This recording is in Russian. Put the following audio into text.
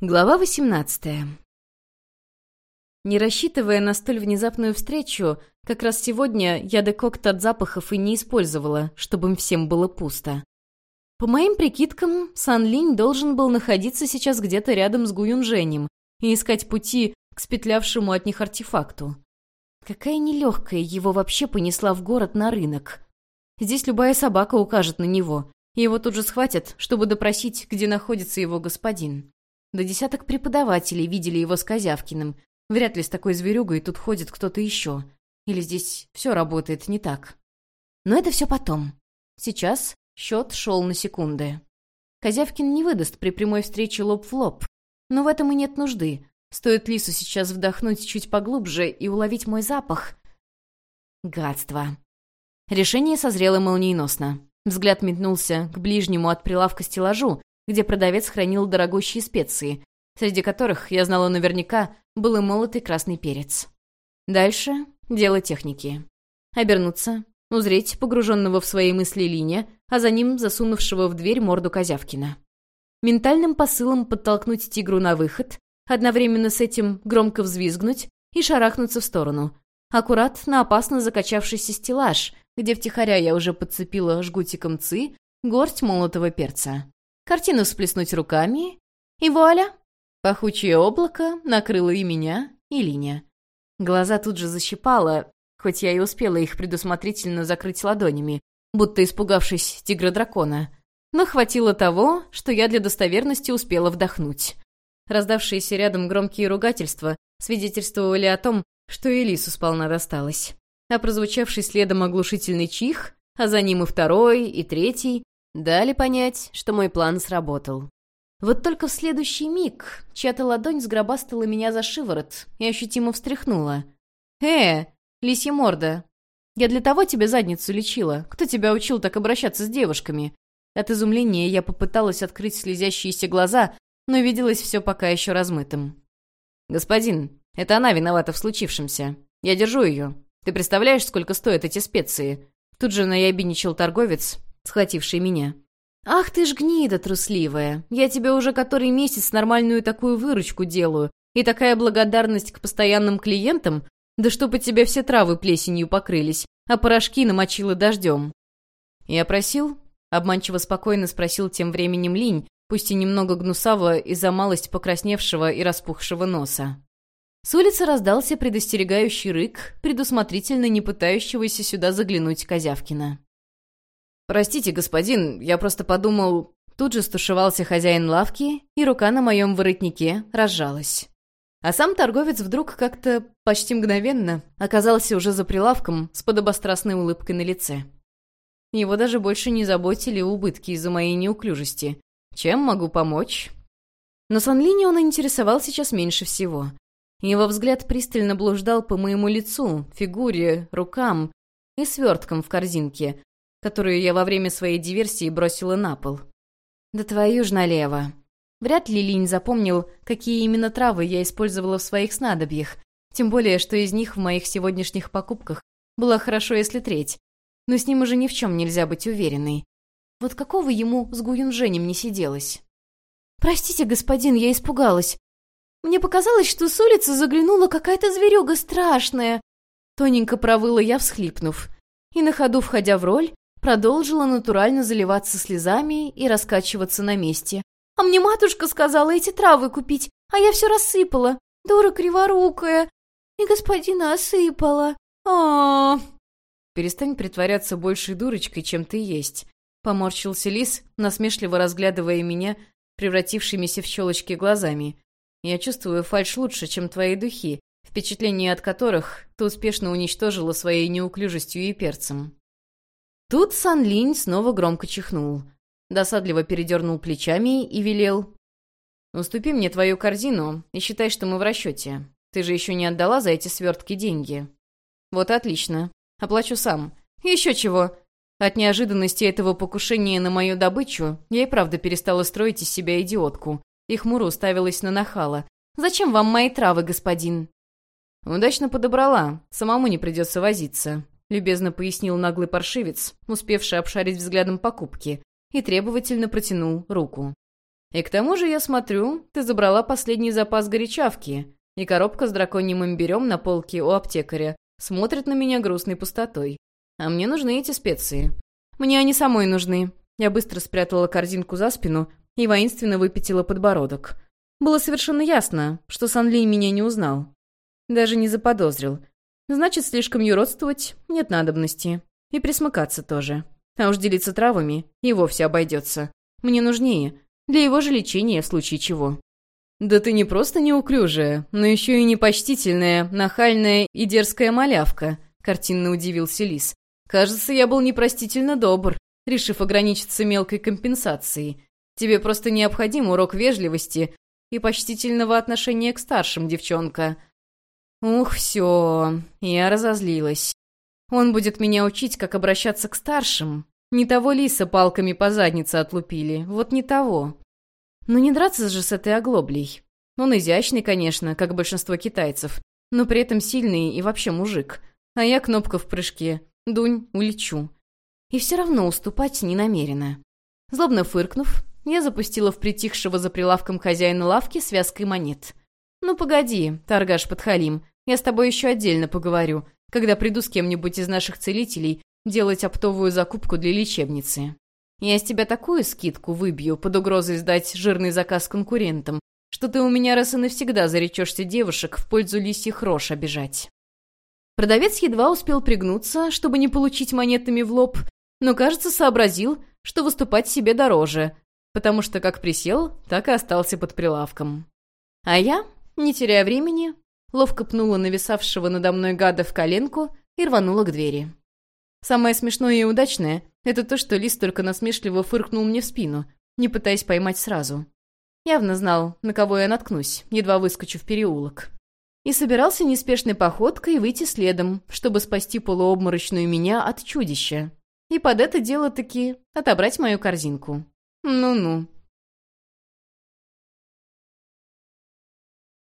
Глава 18 Не рассчитывая на столь внезапную встречу, как раз сегодня я декокт от запахов и не использовала, чтобы им всем было пусто. По моим прикидкам, Сан Линь должен был находиться сейчас где-то рядом с Гуюнженем и искать пути к спетлявшему от них артефакту. Какая нелегкая его вообще понесла в город на рынок. Здесь любая собака укажет на него, и его тут же схватят, чтобы допросить, где находится его господин. До десяток преподавателей видели его с Козявкиным. Вряд ли с такой зверюгой тут ходит кто-то еще. Или здесь все работает не так. Но это все потом. Сейчас счет шел на секунды. Козявкин не выдаст при прямой встрече лоб в лоб. Но в этом и нет нужды. Стоит Лису сейчас вдохнуть чуть поглубже и уловить мой запах. Гадство. Решение созрело молниеносно. Взгляд метнулся к ближнему от прилавка стеллажу, где продавец хранил дорогущие специи, среди которых, я знала наверняка, был и молотый красный перец. Дальше — дело техники. Обернуться, узреть погруженного в свои мысли Линя, а за ним засунувшего в дверь морду Козявкина. Ментальным посылом подтолкнуть тигру на выход, одновременно с этим громко взвизгнуть и шарахнуться в сторону. Аккурат на опасно закачавшийся стеллаж, где втихаря я уже подцепила жгутиком ци горсть молотого перца картину всплеснуть руками, и вуаля! Пахучее облако накрыло и меня, и Линя. Глаза тут же защипало, хоть я и успела их предусмотрительно закрыть ладонями, будто испугавшись тигра-дракона. Но хватило того, что я для достоверности успела вдохнуть. Раздавшиеся рядом громкие ругательства свидетельствовали о том, что Элису сполна досталось. А прозвучавший следом оглушительный чих, а за ним и второй, и третий, Дали понять, что мой план сработал. Вот только в следующий миг чья-то ладонь сгробастала меня за шиворот и ощутимо встряхнула. «Э, лисья морда, я для того тебе задницу лечила. Кто тебя учил так обращаться с девушками?» От изумления я попыталась открыть слезящиеся глаза, но виделось все пока еще размытым. «Господин, это она виновата в случившемся. Я держу ее. Ты представляешь, сколько стоят эти специи?» Тут же наябиничал торговец, схвативший меня. «Ах ты ж гнида трусливая! Я тебе уже который месяц нормальную такую выручку делаю, и такая благодарность к постоянным клиентам, да чтобы тебе все травы плесенью покрылись, а порошки намочила дождем». «Я просил?» — обманчиво спокойно спросил тем временем Линь, пусть и немного гнусаво из-за малость покрасневшего и распухшего носа. С улицы раздался предостерегающий рык, предусмотрительно не пытающегося сюда заглянуть Козявкина. «Простите, господин, я просто подумал...» Тут же стушевался хозяин лавки, и рука на моем воротнике разжалась. А сам торговец вдруг как-то почти мгновенно оказался уже за прилавком с подобострастной улыбкой на лице. Его даже больше не заботили убытки из-за моей неуклюжести. Чем могу помочь? Но Санлини он интересовал сейчас меньше всего. Его взгляд пристально блуждал по моему лицу, фигуре, рукам и сверткам в корзинке, которую я во время своей диверсии бросила на пол. Да твою ж налево. Вряд ли Линь запомнил, какие именно травы я использовала в своих снадобьях, тем более, что из них в моих сегодняшних покупках было хорошо, если треть. Но с ним уже ни в чем нельзя быть уверенной. Вот какого ему с Гуюнженем не сиделось? «Простите, господин, я испугалась. Мне показалось, что с улицы заглянула какая-то зверюга страшная». Тоненько провыла я, всхлипнув. И на ходу, входя в роль, продолжила натурально заливаться слезами и раскачиваться на месте. «А мне матушка сказала эти травы купить, а я все рассыпала. Дура криворукая. И господина осыпала. а. «Перестань притворяться большей дурочкой, чем ты есть», — поморщился лис, насмешливо разглядывая меня, превратившимися в щелочки глазами. «Я чувствую фальшь лучше, чем твои духи, впечатление от которых ты успешно уничтожила своей неуклюжестью и перцем». Тут Сан Линь снова громко чихнул. Досадливо передернул плечами и велел. «Уступи мне твою корзину и считай, что мы в расчете. Ты же еще не отдала за эти свертки деньги». «Вот отлично. Оплачу сам. Еще чего?» От неожиданности этого покушения на мою добычу я и правда перестала строить из себя идиотку и хмуро уставилась на нахала. «Зачем вам мои травы, господин?» «Удачно подобрала. Самому не придется возиться. — любезно пояснил наглый паршивец, успевший обшарить взглядом покупки, и требовательно протянул руку. И к тому же, я смотрю, ты забрала последний запас горячавки, и коробка с драконьим имбирем на полке у аптекаря смотрит на меня грустной пустотой. А мне нужны эти специи. Мне они самой нужны. Я быстро спрятала корзинку за спину и воинственно выпятила подбородок. Было совершенно ясно, что Санли меня не узнал. Даже не заподозрил. Значит, слишком юродствовать нет надобности. И присмыкаться тоже. А уж делиться травами и вовсе обойдется. Мне нужнее. Для его же лечения в случае чего. «Да ты не просто неуклюжая, но еще и непочтительная, нахальная и дерзкая малявка», — картинно удивился Лис. «Кажется, я был непростительно добр, решив ограничиться мелкой компенсацией. Тебе просто необходим урок вежливости и почтительного отношения к старшим, девчонка». Ух, все, я разозлилась. Он будет меня учить, как обращаться к старшим. Не того лиса палками по заднице отлупили, вот не того. Но не драться же с этой оглоблей. Он изящный, конечно, как большинство китайцев, но при этом сильный и вообще мужик. А я кнопка в прыжке. Дунь, улечу. И все равно уступать не намерена. Злобно фыркнув, я запустила в притихшего за прилавком хозяина лавки связкой монет. «Ну погоди, торгаш подхалим, я с тобой еще отдельно поговорю, когда приду с кем-нибудь из наших целителей делать оптовую закупку для лечебницы». Я с тебя такую скидку выбью под угрозой сдать жирный заказ конкурентам, что ты у меня раз и навсегда заречешься девушек в пользу лисьих рож обижать». Продавец едва успел пригнуться, чтобы не получить монетами в лоб, но, кажется, сообразил, что выступать себе дороже, потому что как присел, так и остался под прилавком. А я, не теряя времени, ловко пнула нависавшего надо мной гада в коленку и рванула к двери. Самое смешное и удачное — это то, что Лис только насмешливо фыркнул мне в спину, не пытаясь поймать сразу. Явно знал, на кого я наткнусь, едва выскочу в переулок. И собирался неспешной походкой выйти следом, чтобы спасти полуобморочную меня от чудища. И под это дело таки отобрать мою корзинку. Ну-ну.